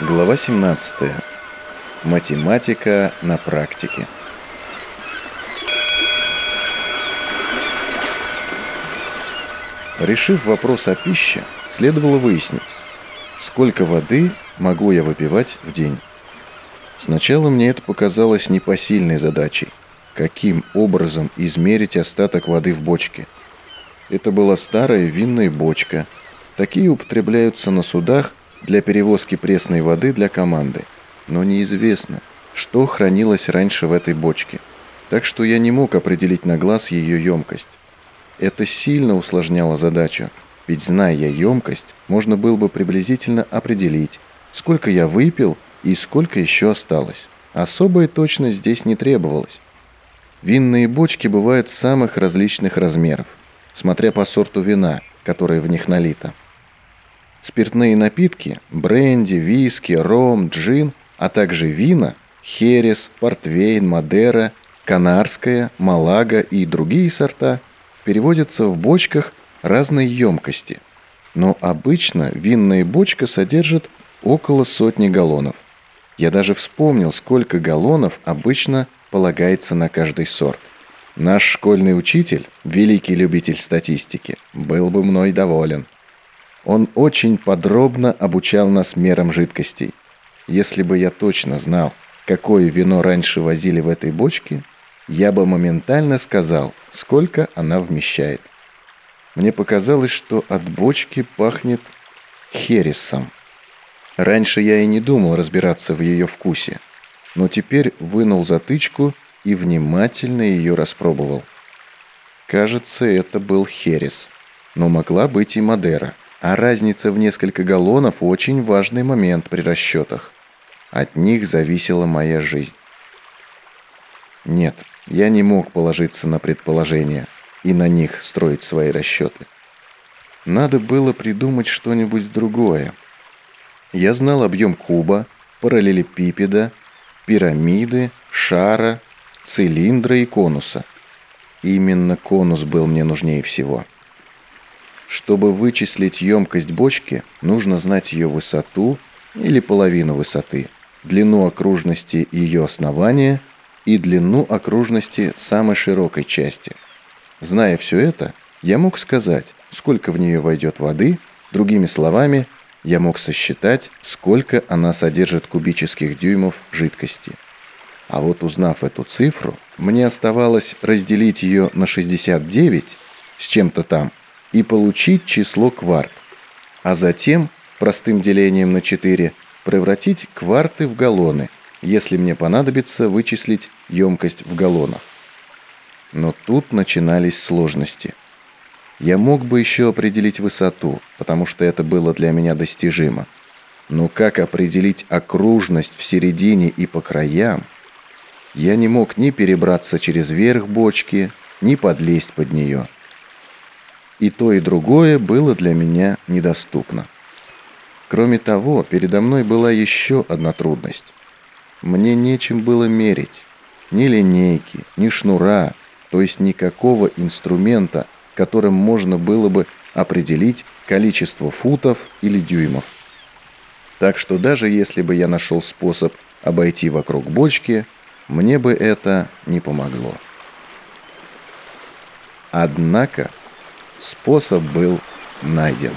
Глава 17. Математика на практике. Решив вопрос о пище, следовало выяснить, сколько воды могу я выпивать в день. Сначала мне это показалось непосильной задачей. Каким образом измерить остаток воды в бочке? Это была старая винная бочка. Такие употребляются на судах для перевозки пресной воды для команды. Но неизвестно, что хранилось раньше в этой бочке. Так что я не мог определить на глаз ее емкость. Это сильно усложняло задачу, ведь зная я емкость, можно было бы приблизительно определить, сколько я выпил и сколько еще осталось. Особая точность здесь не требовалась. Винные бочки бывают самых различных размеров, смотря по сорту вина, которое в них налито. Спиртные напитки – бренди, виски, ром, джин, а также вина – херес, портвейн, мадера, канарская, малага и другие сорта – переводятся в бочках разной емкости. Но обычно винная бочка содержит около сотни галлонов. Я даже вспомнил, сколько галлонов обычно полагается на каждый сорт. Наш школьный учитель, великий любитель статистики, был бы мной доволен – он очень подробно обучал нас мерам жидкостей. Если бы я точно знал, какое вино раньше возили в этой бочке, я бы моментально сказал, сколько она вмещает. Мне показалось, что от бочки пахнет хересом. Раньше я и не думал разбираться в ее вкусе, но теперь вынул затычку и внимательно ее распробовал. Кажется, это был херес, но могла быть и Мадера – а разница в несколько галлонов – очень важный момент при расчетах. От них зависела моя жизнь. Нет, я не мог положиться на предположения и на них строить свои расчеты. Надо было придумать что-нибудь другое. Я знал объем куба, параллелепипеда, пирамиды, шара, цилиндра и конуса. Именно конус был мне нужнее всего – чтобы вычислить емкость бочки, нужно знать ее высоту или половину высоты, длину окружности ее основания и длину окружности самой широкой части. Зная все это, я мог сказать, сколько в нее войдет воды, другими словами, я мог сосчитать, сколько она содержит кубических дюймов жидкости. А вот узнав эту цифру, мне оставалось разделить ее на 69 с чем-то там, и получить число кварт, а затем простым делением на 4 превратить кварты в галлоны, если мне понадобится вычислить емкость в галлонах. Но тут начинались сложности. Я мог бы еще определить высоту, потому что это было для меня достижимо. Но как определить окружность в середине и по краям? Я не мог ни перебраться через верх бочки, ни подлезть под нее. И то, и другое было для меня недоступно. Кроме того, передо мной была еще одна трудность. Мне нечем было мерить. Ни линейки, ни шнура, то есть никакого инструмента, которым можно было бы определить количество футов или дюймов. Так что даже если бы я нашел способ обойти вокруг бочки, мне бы это не помогло. Однако Способ был найден.